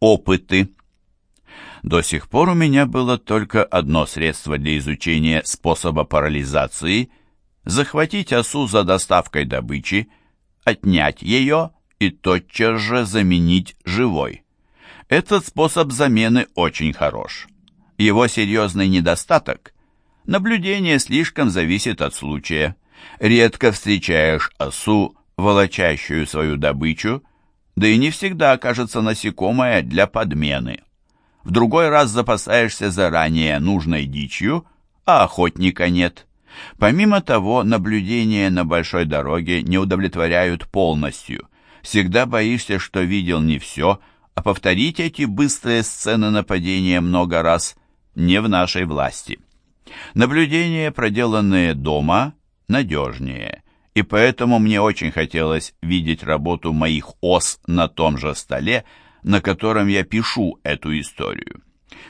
Опыты. До сих пор у меня было только одно средство для изучения способа парализации – захватить осу за доставкой добычи, отнять ее и тотчас же заменить живой. Этот способ замены очень хорош. Его серьезный недостаток – наблюдение слишком зависит от случая. Редко встречаешь осу, волочащую свою добычу, да и не всегда окажется насекомое для подмены. В другой раз запасаешься заранее нужной дичью, а охотника нет. Помимо того, наблюдения на большой дороге не удовлетворяют полностью. Всегда боишься, что видел не все, а повторить эти быстрые сцены нападения много раз не в нашей власти. Наблюдения, проделанные дома, надежнее, и поэтому мне очень хотелось видеть работу моих ос на том же столе, на котором я пишу эту историю.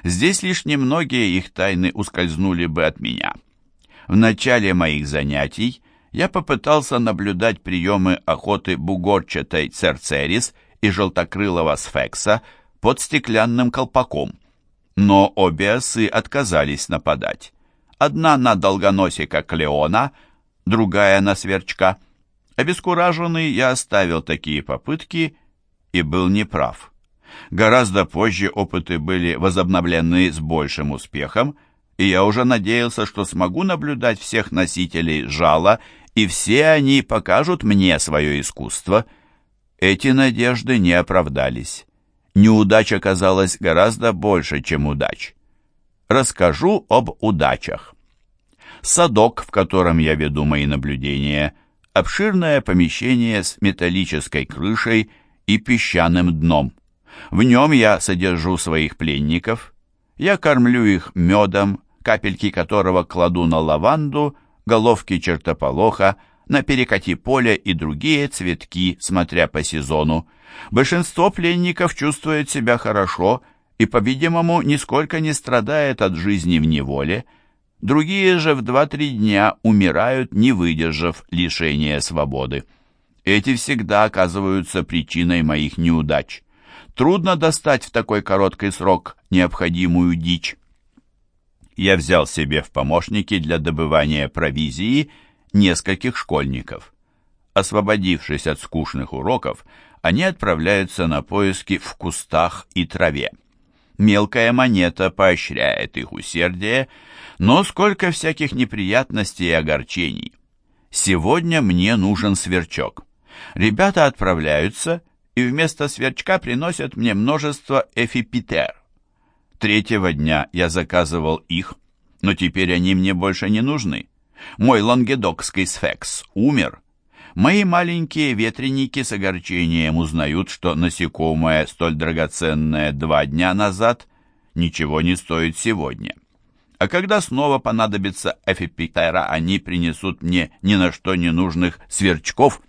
Здесь лишь немногие их тайны ускользнули бы от меня. В начале моих занятий я попытался наблюдать приемы охоты бугорчатой церцерис и желтокрылого сфекса под стеклянным колпаком. Но обе осы отказались нападать. Одна на долгоносика Клеона, другая на сверчка. Обескураженный я оставил такие попытки и был неправ. Гораздо позже опыты были возобновлены с большим успехом, и я уже надеялся, что смогу наблюдать всех носителей жала, и все они покажут мне свое искусство. Эти надежды не оправдались. Неудач оказалось гораздо больше, чем удач. Расскажу об удачах. Садок, в котором я веду мои наблюдения, обширное помещение с металлической крышей и песчаным дном. В нем я содержу своих пленников. Я кормлю их медом, капельки которого кладу на лаванду, головки чертополоха, на перекати поля и другие цветки, смотря по сезону. Большинство пленников чувствует себя хорошо и, по-видимому, нисколько не страдает от жизни в неволе. Другие же в два-три дня умирают, не выдержав лишения свободы. Эти всегда оказываются причиной моих неудач. Трудно достать в такой короткий срок необходимую дичь. Я взял себе в помощники для добывания провизии нескольких школьников. Освободившись от скучных уроков, они отправляются на поиски в кустах и траве. Мелкая монета поощряет их усердие, но сколько всяких неприятностей и огорчений. Сегодня мне нужен сверчок. Ребята отправляются и вместо сверчка приносят мне множество эфипитер. Третьего дня я заказывал их, но теперь они мне больше не нужны. Мой лангедокский сфекс умер. Мои маленькие ветреники с огорчением узнают, что насекомое, столь драгоценное два дня назад, ничего не стоит сегодня. А когда снова понадобится эфипитера, они принесут мне ни на что не нужных сверчков,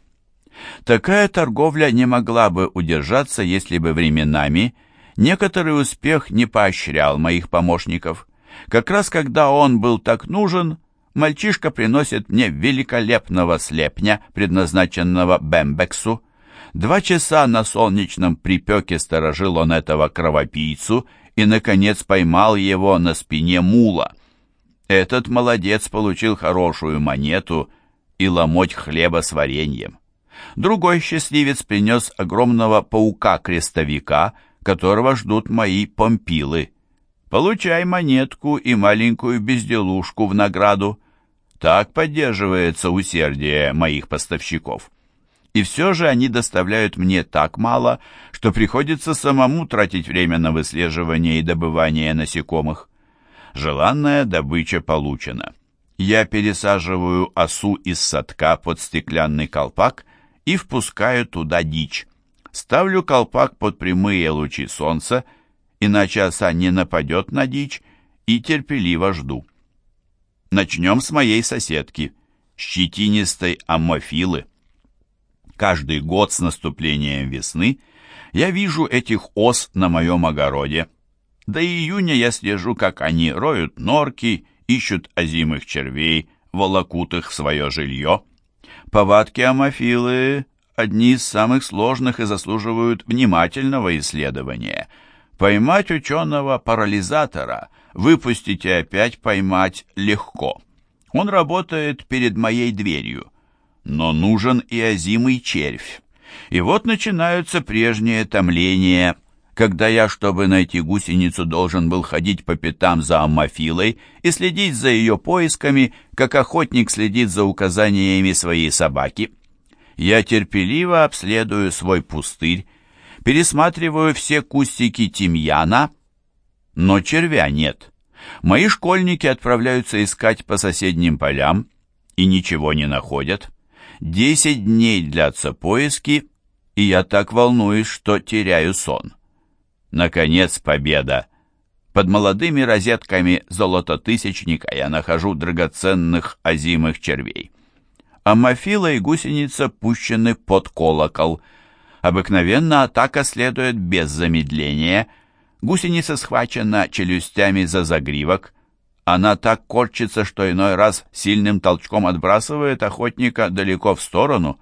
Такая торговля не могла бы удержаться, если бы временами некоторый успех не поощрял моих помощников. Как раз когда он был так нужен, мальчишка приносит мне великолепного слепня, предназначенного Бембексу. Два часа на солнечном припеке сторожил он этого кровопийцу и, наконец, поймал его на спине мула. Этот молодец получил хорошую монету и ломоть хлеба с вареньем. Другой счастливец принес огромного паука-крестовика, которого ждут мои помпилы. Получай монетку и маленькую безделушку в награду. Так поддерживается усердие моих поставщиков. И все же они доставляют мне так мало, что приходится самому тратить время на выслеживание и добывание насекомых. Желанная добыча получена. Я пересаживаю осу из садка под стеклянный колпак и впускаю туда дичь. Ставлю колпак под прямые лучи солнца, иначе оса не нападет на дичь, и терпеливо жду. Начнем с моей соседки, щетинистой амофилы. Каждый год с наступлением весны я вижу этих ос на моем огороде. До июня я слежу, как они роют норки, ищут озимых червей, волокут их в свое жилье. Повадки амофилы одни из самых сложных и заслуживают внимательного исследования. Поймать ученого-парализатора, выпустить и опять поймать легко. Он работает перед моей дверью. Но нужен и озимый червь. И вот начинаются прежние томления, когда я, чтобы найти гусеницу, должен был ходить по пятам за аммофилой и следить за ее поисками, как охотник следит за указаниями своей собаки. Я терпеливо обследую свой пустырь, пересматриваю все кустики тимьяна, но червя нет. Мои школьники отправляются искать по соседним полям и ничего не находят. Десять дней длятся поиски, и я так волнуюсь, что теряю сон. Наконец, победа! Под молодыми розетками золототысячника я нахожу драгоценных озимых червей. Амофила и гусеница пущены под колокол — Обыкновенно атака следует без замедления. Гусеница схвачена челюстями за загривок. Она так корчится, что иной раз сильным толчком отбрасывает охотника далеко в сторону.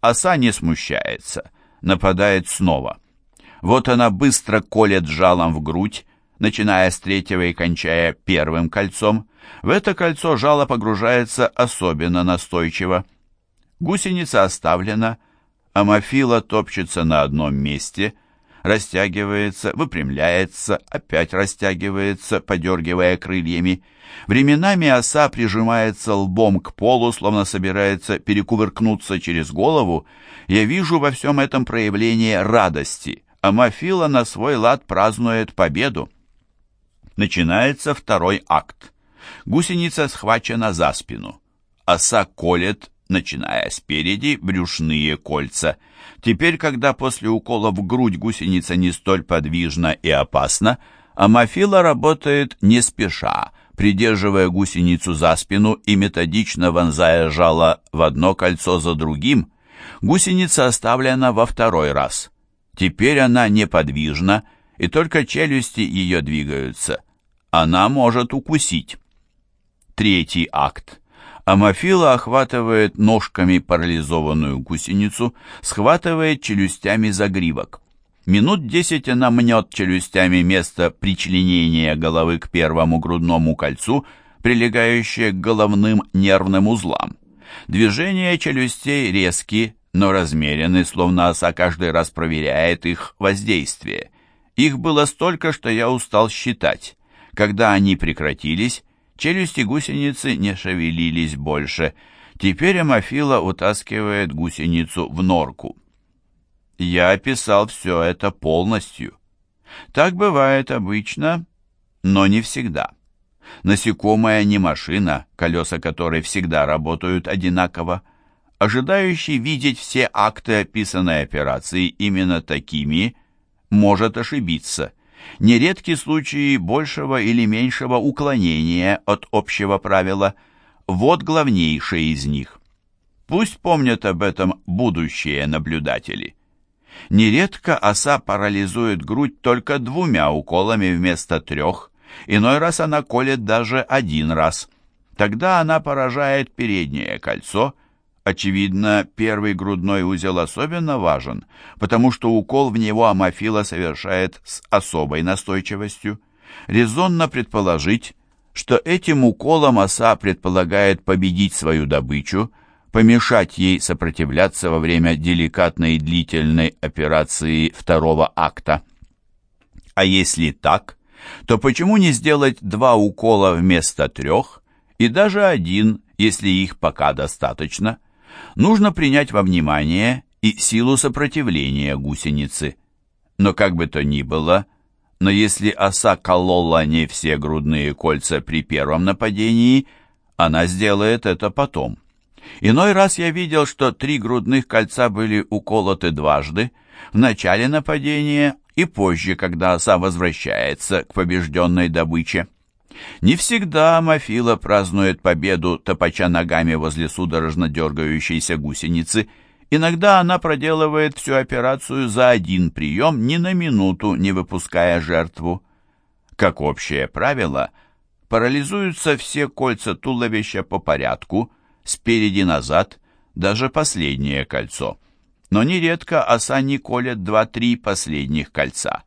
Оса не смущается, нападает снова. Вот она быстро колет жалом в грудь, начиная с третьего и кончая первым кольцом. В это кольцо жало погружается особенно настойчиво. Гусеница оставлена, Амофила топчется на одном месте, растягивается, выпрямляется, опять растягивается, подергивая крыльями. Временами оса прижимается лбом к полу, словно собирается перекувыркнуться через голову. Я вижу во всем этом проявление радости. Амофила на свой лад празднует победу. Начинается второй акт. Гусеница схвачена за спину. Оса колет начиная спереди, брюшные кольца. Теперь, когда после укола в грудь гусеница не столь подвижна и опасна, амофила работает не спеша, придерживая гусеницу за спину и методично вонзая жало в одно кольцо за другим. Гусеница оставлена во второй раз. Теперь она неподвижна, и только челюсти ее двигаются. Она может укусить. Третий акт. Амофила охватывает ножками парализованную гусеницу, схватывает челюстями загривок. Минут десять она мнет челюстями место причленения головы к первому грудному кольцу, прилегающее к головным нервным узлам. Движения челюстей резки, но размерены, словно оса каждый раз проверяет их воздействие. Их было столько, что я устал считать. Когда они прекратились, Челюсти гусеницы не шевелились больше. Теперь Амофила утаскивает гусеницу в норку. Я описал все это полностью. Так бывает обычно, но не всегда. Насекомое не машина, колеса которой всегда работают одинаково. Ожидающий видеть все акты описанной операции именно такими, может ошибиться нередки случаи большего или меньшего уклонения от общего правила. Вот главнейшие из них. Пусть помнят об этом будущие наблюдатели. Нередко оса парализует грудь только двумя уколами вместо трех, иной раз она колет даже один раз. Тогда она поражает переднее кольцо – Очевидно, первый грудной узел особенно важен, потому что укол в него амофила совершает с особой настойчивостью. Резонно предположить, что этим уколом оса предполагает победить свою добычу, помешать ей сопротивляться во время деликатной и длительной операции второго акта. А если так, то почему не сделать два укола вместо трех, и даже один, если их пока достаточно – нужно принять во внимание и силу сопротивления гусеницы. Но как бы то ни было, но если оса колола не все грудные кольца при первом нападении, она сделает это потом. Иной раз я видел, что три грудных кольца были уколоты дважды, в начале нападения и позже, когда оса возвращается к побежденной добыче. Не всегда Амофила празднует победу, топача ногами возле судорожно дергающейся гусеницы. Иногда она проделывает всю операцию за один прием, ни на минуту не выпуская жертву. Как общее правило, парализуются все кольца туловища по порядку, спереди назад, даже последнее кольцо. Но нередко оса не колет два-три последних кольца.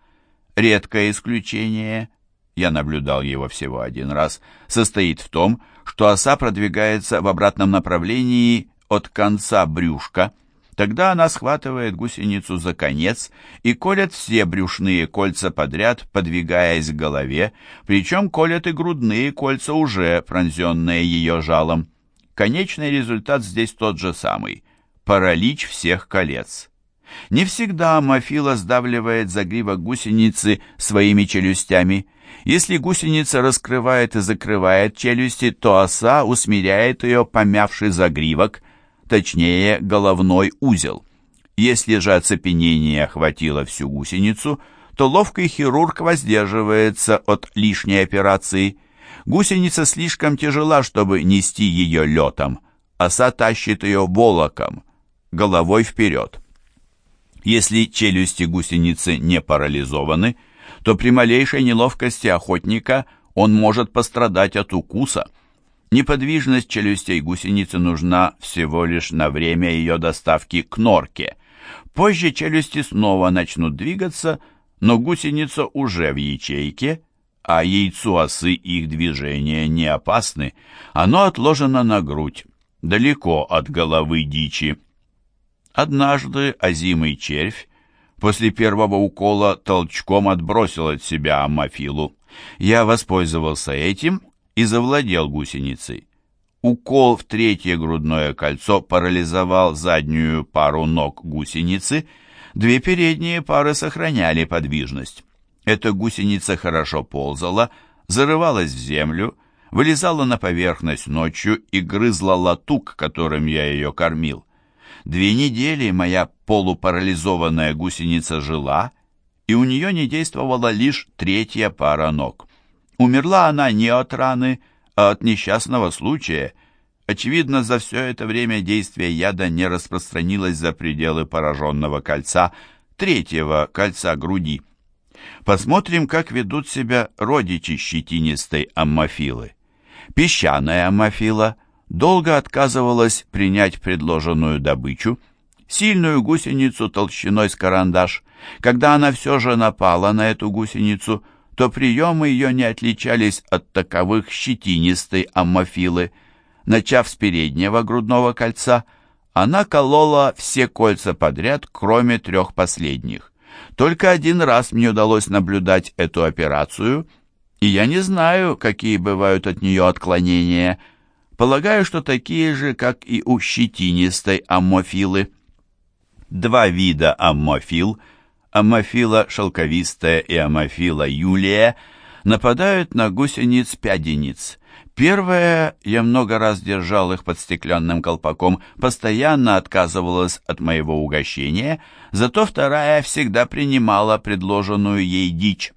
Редкое исключение, я наблюдал его всего один раз, состоит в том, что оса продвигается в обратном направлении от конца брюшка, Тогда она схватывает гусеницу за конец и колет все брюшные кольца подряд, подвигаясь к голове, причем колет и грудные кольца, уже пронзенные ее жалом. Конечный результат здесь тот же самый – паралич всех колец. Не всегда амофила сдавливает загривок гусеницы своими челюстями. Если гусеница раскрывает и закрывает челюсти, то оса усмиряет ее, помявший загривок, точнее головной узел. Если же оцепенение охватило всю гусеницу, то ловкий хирург воздерживается от лишней операции. Гусеница слишком тяжела, чтобы нести ее летом. Оса тащит ее волоком, головой вперед. Если челюсти гусеницы не парализованы, то при малейшей неловкости охотника он может пострадать от укуса. Неподвижность челюстей гусеницы нужна всего лишь на время ее доставки к норке. Позже челюсти снова начнут двигаться, но гусеница уже в ячейке, а яйцу осы их движения не опасны. Оно отложено на грудь, далеко от головы дичи. Однажды озимый червь после первого укола толчком отбросил от себя амофилу. Я воспользовался этим и завладел гусеницей. Укол в третье грудное кольцо парализовал заднюю пару ног гусеницы, две передние пары сохраняли подвижность. Эта гусеница хорошо ползала, зарывалась в землю, вылезала на поверхность ночью и грызла латук, которым я ее кормил. Две недели моя полупарализованная гусеница жила, и у нее не действовала лишь третья пара ног. Умерла она не от раны, а от несчастного случая. Очевидно, за все это время действие яда не распространилось за пределы пораженного кольца, третьего кольца груди. Посмотрим, как ведут себя родичи щетинистой аммофилы. Песчаная аммофила долго отказывалась принять предложенную добычу, сильную гусеницу толщиной с карандаш. Когда она все же напала на эту гусеницу, то приемы ее не отличались от таковых щетинистой аммофилы. Начав с переднего грудного кольца, она колола все кольца подряд, кроме трех последних. Только один раз мне удалось наблюдать эту операцию, и я не знаю, какие бывают от нее отклонения. Полагаю, что такие же, как и у щетинистой аммофилы. Два вида аммофил – амофила шелковистая и амофила юлия нападают на гусениц-пядениц. Первая, я много раз держал их под стеклянным колпаком, постоянно отказывалась от моего угощения, зато вторая всегда принимала предложенную ей дичь.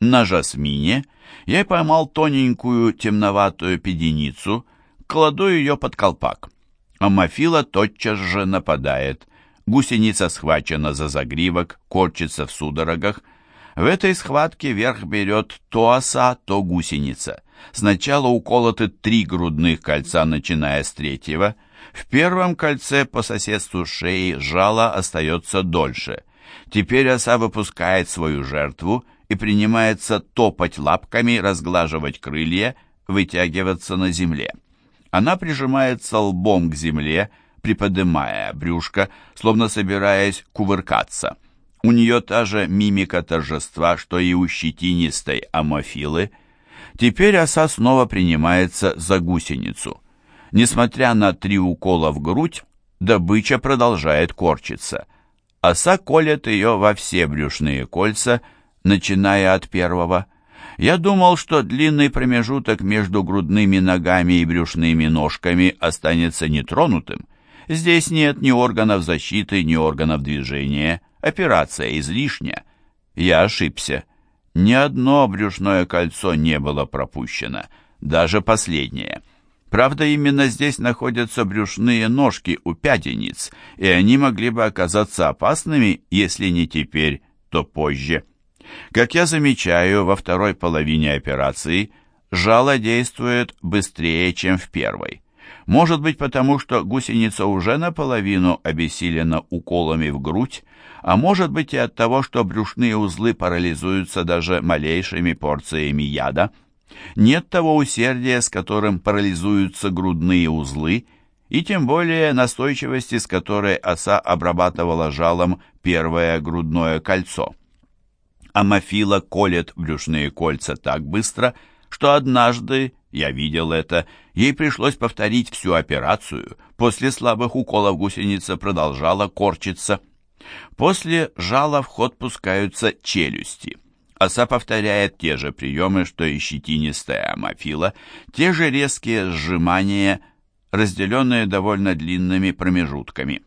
На жасмине я поймал тоненькую темноватую педеницу, кладу ее под колпак. Амофила тотчас же нападает. Гусеница схвачена за загривок, корчится в судорогах. В этой схватке верх берет то оса, то гусеница. Сначала уколоты три грудных кольца, начиная с третьего. В первом кольце по соседству шеи жало остается дольше. Теперь оса выпускает свою жертву и принимается топать лапками, разглаживать крылья, вытягиваться на земле. Она прижимается лбом к земле, приподымая брюшко, словно собираясь кувыркаться. У нее та же мимика торжества, что и у щетинистой амофилы. Теперь оса снова принимается за гусеницу. Несмотря на три укола в грудь, добыча продолжает корчиться. Оса колет ее во все брюшные кольца, начиная от первого. Я думал, что длинный промежуток между грудными ногами и брюшными ножками останется нетронутым. Здесь нет ни органов защиты, ни органов движения. Операция излишняя. Я ошибся. Ни одно брюшное кольцо не было пропущено, даже последнее. Правда, именно здесь находятся брюшные ножки у пятениц, и они могли бы оказаться опасными, если не теперь, то позже. Как я замечаю, во второй половине операции жало действует быстрее, чем в первой. Может быть, потому что гусеница уже наполовину обессилена уколами в грудь, а может быть и от того, что брюшные узлы парализуются даже малейшими порциями яда. Нет того усердия, с которым парализуются грудные узлы, и тем более настойчивости, с которой оса обрабатывала жалом первое грудное кольцо. Амофила колет брюшные кольца так быстро, что однажды, я видел это, ей пришлось повторить всю операцию. После слабых уколов гусеница продолжала корчиться. После жала в ход пускаются челюсти. Оса повторяет те же приемы, что и щетинистая амофила, те же резкие сжимания, разделенные довольно длинными промежутками.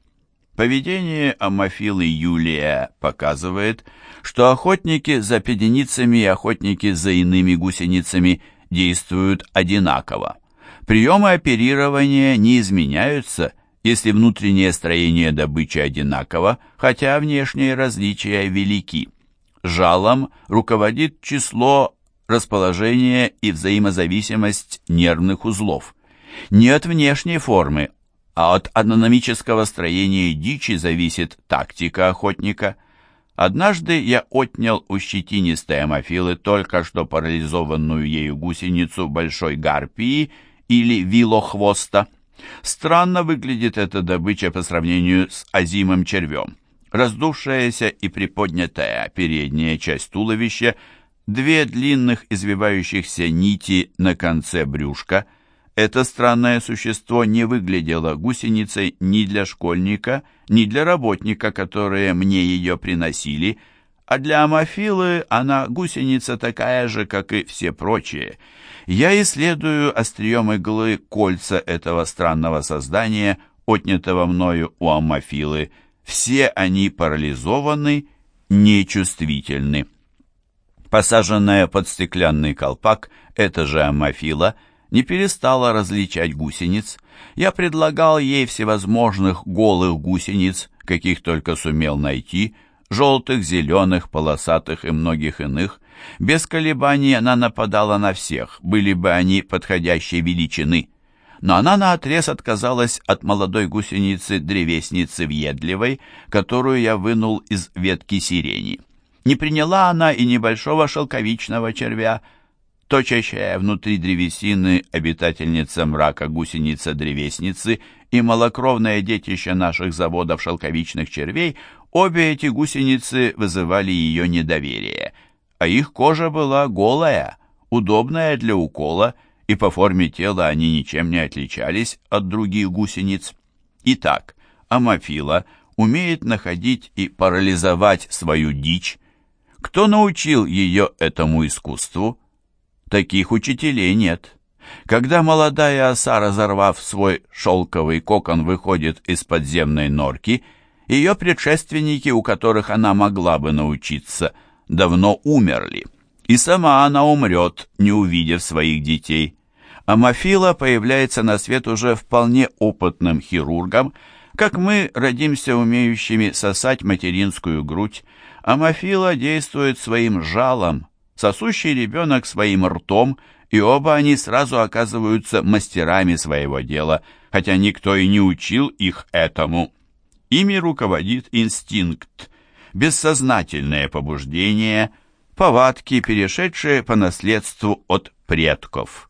Поведение амофилы Юлия показывает, что охотники за педеницами и охотники за иными гусеницами действуют одинаково. Приемы оперирования не изменяются, если внутреннее строение добычи одинаково, хотя внешние различия велики. Жалом руководит число, расположение и взаимозависимость нервных узлов. Не от внешней формы, а от анатомического строения дичи зависит тактика охотника. Однажды я отнял у щетинистой амофилы только что парализованную ею гусеницу большой гарпии или вилохвоста. Странно выглядит эта добыча по сравнению с озимым червем. Раздувшаяся и приподнятая передняя часть туловища, две длинных извивающихся нити на конце брюшка – это странное существо не выглядело гусеницей ни для школьника, ни для работника, которые мне ее приносили, а для амофилы она гусеница такая же, как и все прочие. Я исследую острием иглы кольца этого странного создания, отнятого мною у амофилы. Все они парализованы, нечувствительны. Посаженная под стеклянный колпак, это же амофила — не перестала различать гусениц. Я предлагал ей всевозможных голых гусениц, каких только сумел найти, желтых, зеленых, полосатых и многих иных. Без колебаний она нападала на всех, были бы они подходящей величины. Но она наотрез отказалась от молодой гусеницы-древесницы въедливой, которую я вынул из ветки сирени. Не приняла она и небольшого шелковичного червя, точащая внутри древесины обитательница мрака гусеница-древесницы и малокровное детище наших заводов шелковичных червей, обе эти гусеницы вызывали ее недоверие, а их кожа была голая, удобная для укола, и по форме тела они ничем не отличались от других гусениц. Итак, амофила умеет находить и парализовать свою дичь. Кто научил ее этому искусству? Таких учителей нет. Когда молодая оса, разорвав свой шелковый кокон, выходит из подземной норки, ее предшественники, у которых она могла бы научиться, давно умерли. И сама она умрет, не увидев своих детей. Амофила появляется на свет уже вполне опытным хирургом, как мы родимся умеющими сосать материнскую грудь. Амофила действует своим жалом, сосущий ребенок своим ртом, и оба они сразу оказываются мастерами своего дела, хотя никто и не учил их этому. Ими руководит инстинкт, бессознательное побуждение, повадки, перешедшие по наследству от предков.